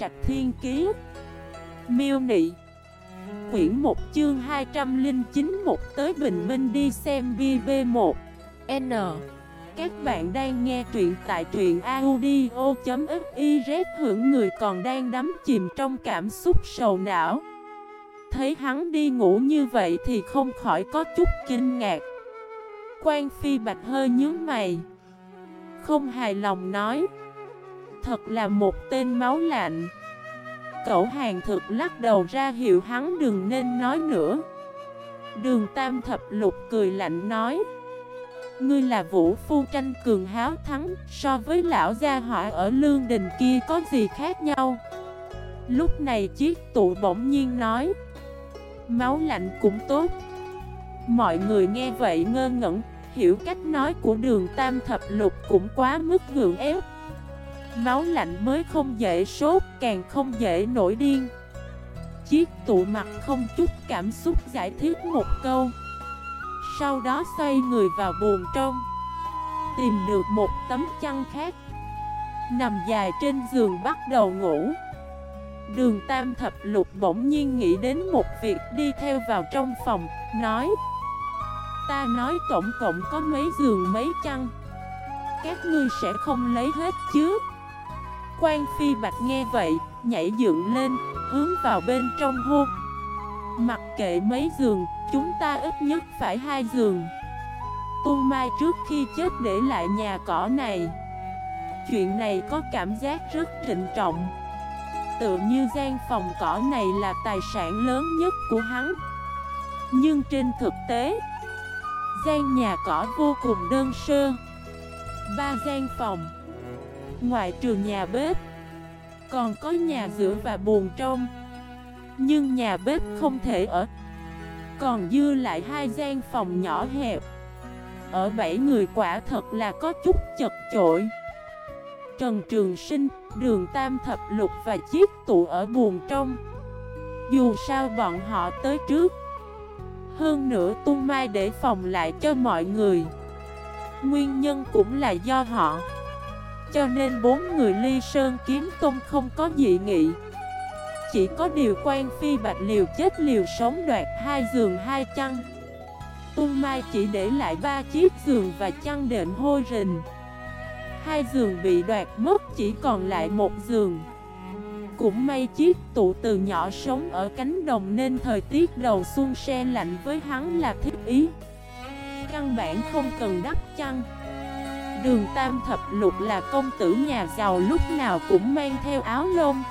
Trạch Thiên Kiế Miêu Nị. Quyển 1 chương 209 một tới Bình Minh đi xem BB1 N. Các bạn đang nghe truyện tại truyện audio.xyz hưởng người còn đang đắm chìm trong cảm xúc sầu não. Thấy hắn đi ngủ như vậy thì không khỏi có chút kinh ngạc. Quan Phi Bạch hơi nhướng mày. Không hài lòng nói Thật là một tên máu lạnh. Cậu hàng thực lắc đầu ra hiệu hắn đừng nên nói nữa. Đường Tam Thập Lục cười lạnh nói, Ngươi là vũ phu tranh cường háo thắng, So với lão gia hỏa ở lương đình kia có gì khác nhau? Lúc này chiếc tụ bỗng nhiên nói, Máu lạnh cũng tốt. Mọi người nghe vậy ngơ ngẩn, Hiểu cách nói của đường tam thập lục cũng quá mức gượng ép. Máu lạnh mới không dễ sốt Càng không dễ nổi điên. Chiếc tụ mặt không chút cảm xúc giải thích một câu. Sau đó xoay người vào buồn trong Tìm được một tấm chăn khác. Nằm dài trên giường bắt đầu ngủ. Đường Tam Thập Lục bỗng nhiên nghĩ đến một việc đi theo vào trong phòng, nói Ta nói tổng cộng có mấy giường mấy chăn? Các ngươi sẽ không lấy hết chứ? Quan Phi Bạch nghe vậy, nhảy dựng lên, hướng vào bên trong hô. Mặc kệ mấy giường, chúng ta ít nhất phải hai giường. Tu Mai trước khi chết để lại nhà cỏ này. Chuyện này có cảm giác rất trịnh trọng. Tự như gian phòng cỏ này là tài sản lớn nhất của hắn. Nhưng trên thực tế gian nhà cỏ vô cùng đơn sơ. Ba gian phòng Ngoại trừ nhà bếp. Còn có nhà giữa và buồn trong. Nhưng nhà bếp không thể ở. Còn dư lại hai gian phòng nhỏ hẹp. Ở bảy người quả thật là có chút chật chội. Trần Trường Sinh, Đường Tam Thập Lục và chiếc tụ ở buồn trong. Dù sao bọn họ tới trước. Hơn nữa tung mai để phòng lại cho mọi người. Nguyên nhân cũng là do họ. Cho nên bốn người ly sơn kiếm tung không có dị nghị. Chỉ có điều quan phi bạch liều chết liều sống đoạt hai giường hai chăn. Tung mai chỉ để lại ba chiếc giường và chăn đệm hôi rình. Hai giường bị đoạt mất, chỉ còn lại một giường. Cũng may chiếc tụ từ nhỏ sống ở cánh đồng nên thời tiết đầu xuân se lạnh với hắn là thích ý. Căn bản không cần đắp chăn. Đường Tam Thập Lục là công tử nhà giàu lúc nào cũng mang theo áo lông.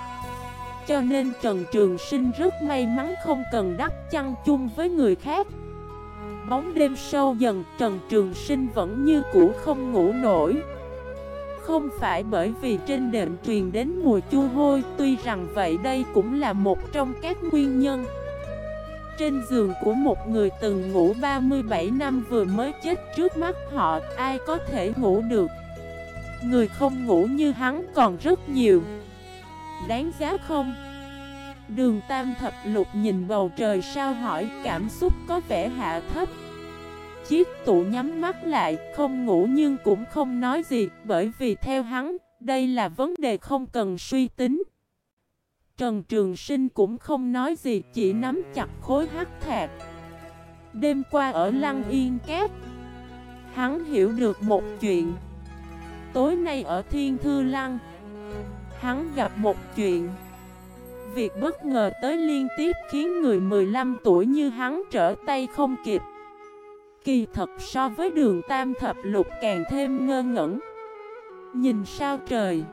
Cho nên Trần Trường Sinh rất may mắn không cần đắp chăn chung với người khác. Bóng đêm sâu dần, Trần Trường Sinh vẫn như cũ không ngủ nổi. Không phải bởi vì trên đệm truyền đến mùi chua hôi, Tuy rằng vậy đây cũng là một trong các nguyên nhân. Trên giường của một người từng ngủ 37 năm vừa mới chết trước mắt họ Ai có thể ngủ được Người không ngủ như hắn còn rất nhiều Đáng giá không? Đường Tam Thập Lục nhìn bầu trời sao hỏi cảm xúc có vẻ hạ thấp Chiếc tụ nhắm mắt lại, không ngủ nhưng cũng không nói gì, bởi vì theo hắn, đây là vấn đề không cần suy tính. Trần Trường Sinh cũng không nói gì, chỉ nắm chặt khối hắc thạc. Đêm qua ở Lăng Yên Kép hắn hiểu được một chuyện. Tối nay ở Thiên Thư Lăng, hắn gặp một chuyện. Việc bất ngờ tới liên tiếp khiến người 15 tuổi như hắn trở tay không kịp. Kỳ thật so với đường tam thập lục càng thêm ngơ ngẩn Nhìn sao trời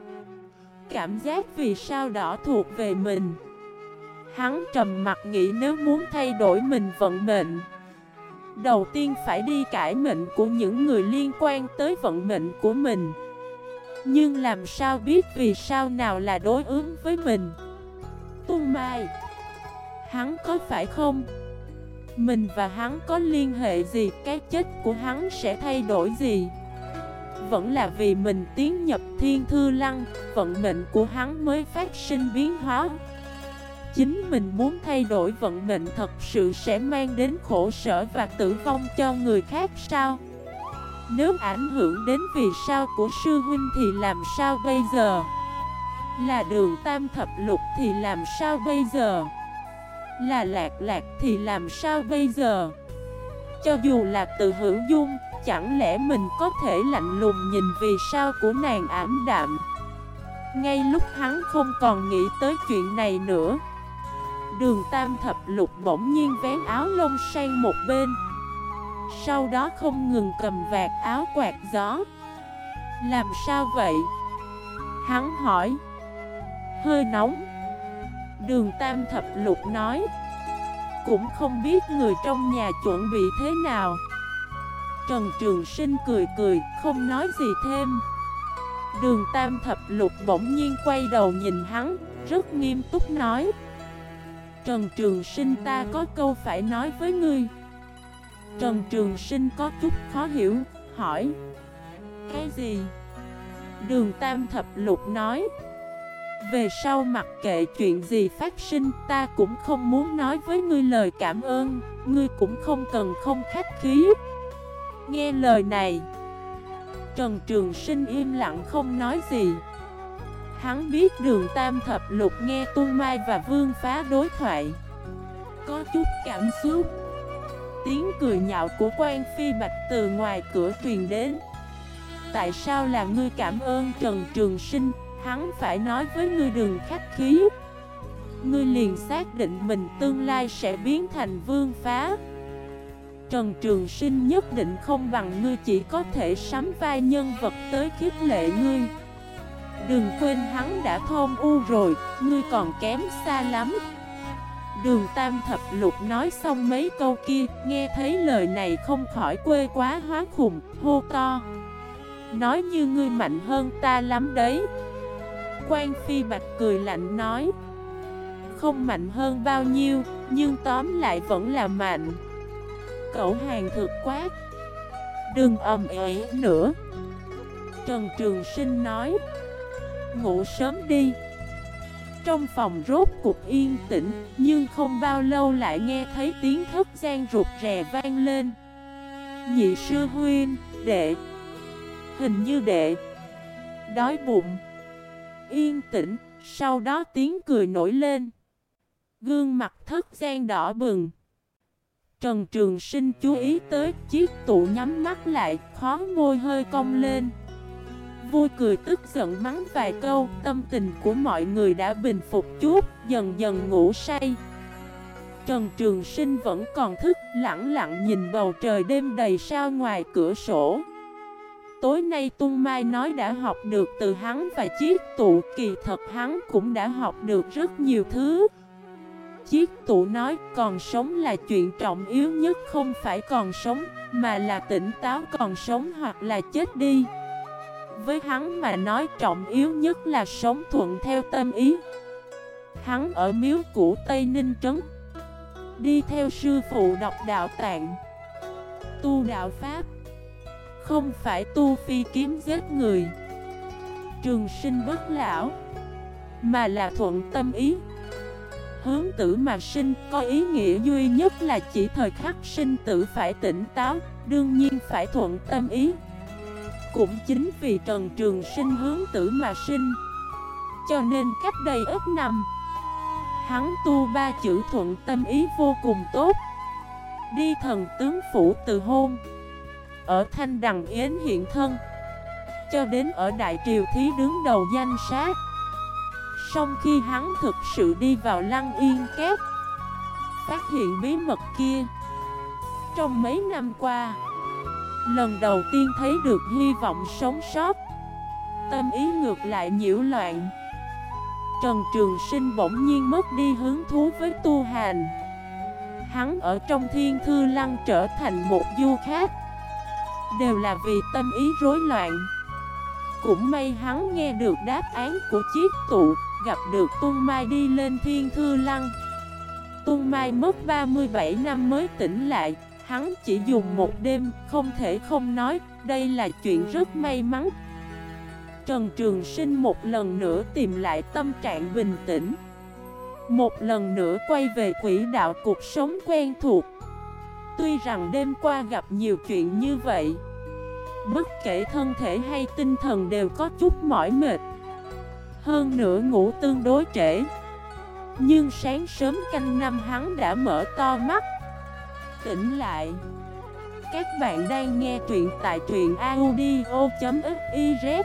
Cảm giác vì sao đỏ thuộc về mình. Hắn trầm mặt nghĩ nếu muốn thay đổi mình vận mệnh Đầu tiên phải đi cải mệnh của những người liên quan tới vận mệnh của mình. Nhưng làm sao biết vì sao nào là đối ứng với mình? Tung Mai Hắn có phải không? Mình và hắn có liên hệ gì, cái chết của hắn sẽ thay đổi gì? Vẫn là vì mình tiến nhập thiên thư lăng, vận mệnh của hắn mới phát sinh biến hóa. Chính mình muốn thay đổi vận mệnh thật sự sẽ mang đến khổ sở và tử vong cho người khác sao? Nếu ảnh hưởng đến vì sao của sư huynh thì làm sao bây giờ? Là đường tam thập lục thì làm sao bây giờ? Là lạc lạc thì làm sao bây giờ? Cho dù là từ hữu dung, Chẳng lẽ mình có thể lạnh lùng nhìn vì sao của nàng ảm đạm? Ngay lúc hắn không còn nghĩ tới chuyện này nữa, Đường tam thập lục bỗng nhiên vén áo lông sang một bên. Sau đó không ngừng cầm vạt áo quạt gió. Làm sao vậy? Hắn hỏi. Hơi nóng. Đường tam thập lục nói. Cũng không biết người trong nhà chuẩn bị thế nào. Trần Trường Sinh cười cười, không nói gì thêm. Đường Tam Thập Lục bỗng nhiên quay đầu nhìn hắn, rất nghiêm túc nói. Trần Trường Sinh ta có câu phải nói với ngươi. Trần Trường Sinh có chút khó hiểu, hỏi. Cái gì? Đường Tam Thập Lục nói. Về sau mặc kệ chuyện gì phát sinh, Ta cũng không muốn nói với ngươi lời cảm ơn, Ngươi cũng không cần không khách khí. Nghe lời này, Trần Trường Sinh im lặng không nói gì. Hắn biết đường Tam Thập Lục nghe Tu Mai và Vương Phá đối thoại, Có chút cảm xúc. Tiếng cười nhạo của quan phi bạch từ ngoài cửa truyền đến. Tại sao là ngươi cảm ơn Trần Trường Sinh? Hắn phải nói với ngươi đường khách khí. Ngươi liền xác định mình tương lai sẽ biến thành vương phá. Trần Trường Sinh nhất định không bằng ngươi chỉ có thể sắm vai nhân vật tới khiếp lệ ngươi. Đừng quên hắn đã thôn u rồi, ngươi còn kém xa lắm. Đường Tam Thập Lục nói xong mấy câu kia, nghe thấy lời này không khỏi quê quá hóa khùng, hô to. Nói như ngươi mạnh hơn ta lắm đấy. Quan Phi Bạch cười lạnh nói Không mạnh hơn bao nhiêu, nhưng tóm lại vẫn là mạnh. Cậu hàng thực quát Đừng ầm ế nữa. Trần Trường Sinh nói Ngủ sớm đi. Trong phòng rốt cục yên tĩnh Nhưng không bao lâu lại nghe thấy tiếng thức gian rụt rè vang lên. Nhị sư huyên, đệ. Hình như đệ. Đói bụng. Yên tĩnh Sau đó tiếng cười nổi lên Gương mặt thất gian đỏ bừng Trần Trường Sinh chú ý tới chiếc tụ nhắm mắt lại, khó môi hơi cong lên. Vui cười tức giận mắng vài câu, tâm tình của mọi người đã bình phục chút, dần dần ngủ say. Trần Trường Sinh vẫn còn thức, lặng lặng nhìn bầu trời đêm đầy sao ngoài cửa sổ. Tối nay Tung Mai nói đã học được từ hắn và chiếc tụ. Kỳ thật hắn cũng đã học được rất nhiều thứ. Chiếc tụ nói còn sống là chuyện trọng yếu nhất, không phải còn sống Mà là tỉnh táo còn sống hoặc là chết đi. Với hắn mà nói trọng yếu nhất là sống thuận theo tâm ý. Hắn ở miếu cũ Tây Ninh Trấn, Đi theo sư phụ đọc đạo tạng, Tu đạo Pháp. Không phải tu phi kiếm giết người Trường sinh bất lão Mà là thuận tâm ý Hướng tử mà sinh có ý nghĩa duy nhất là chỉ thời khắc sinh tử phải tỉnh táo, đương nhiên phải thuận tâm ý. Cũng chính vì Trần Trường sinh hướng tử mà sinh, cho nên cách đây ít năm, hắn tu ba chữ thuận tâm ý vô cùng tốt. Đi thần tướng phủ từ hôn, ở Thanh Đằng Yến hiện thân, cho đến ở Đại Triều Thí đứng đầu danh sát. Xong khi hắn thực sự đi vào lăng yên kép Phát hiện bí mật kia. Trong mấy năm qua Lần đầu tiên thấy được hy vọng sống sót. Tâm ý ngược lại nhiễu loạn. Trần Trường Sinh bỗng nhiên mất đi hứng thú với tu hành. Hắn ở trong thiên thư lăng trở thành một du khách. Đều là vì tâm ý rối loạn. Cũng may hắn nghe được đáp án của chiếc tụ gặp được Tung Mai đi lên thiên thư lăng. Tung Mai mất 37 năm mới tỉnh lại Hắn chỉ dùng một đêm, không thể không nói, đây là chuyện rất may mắn. Trần Trường Sinh một lần nữa tìm lại tâm trạng bình tĩnh. Một lần nữa quay về quỹ đạo cuộc sống quen thuộc. Tuy rằng đêm qua gặp nhiều chuyện như vậy, Bất kể thân thể hay tinh thần đều có chút mỏi mệt. Hơn nữa ngủ tương đối trễ. Nhưng sáng sớm canh năm hắn đã mở to mắt. Tỉnh lại. Các bạn đang nghe truyện tại truyện audio.fif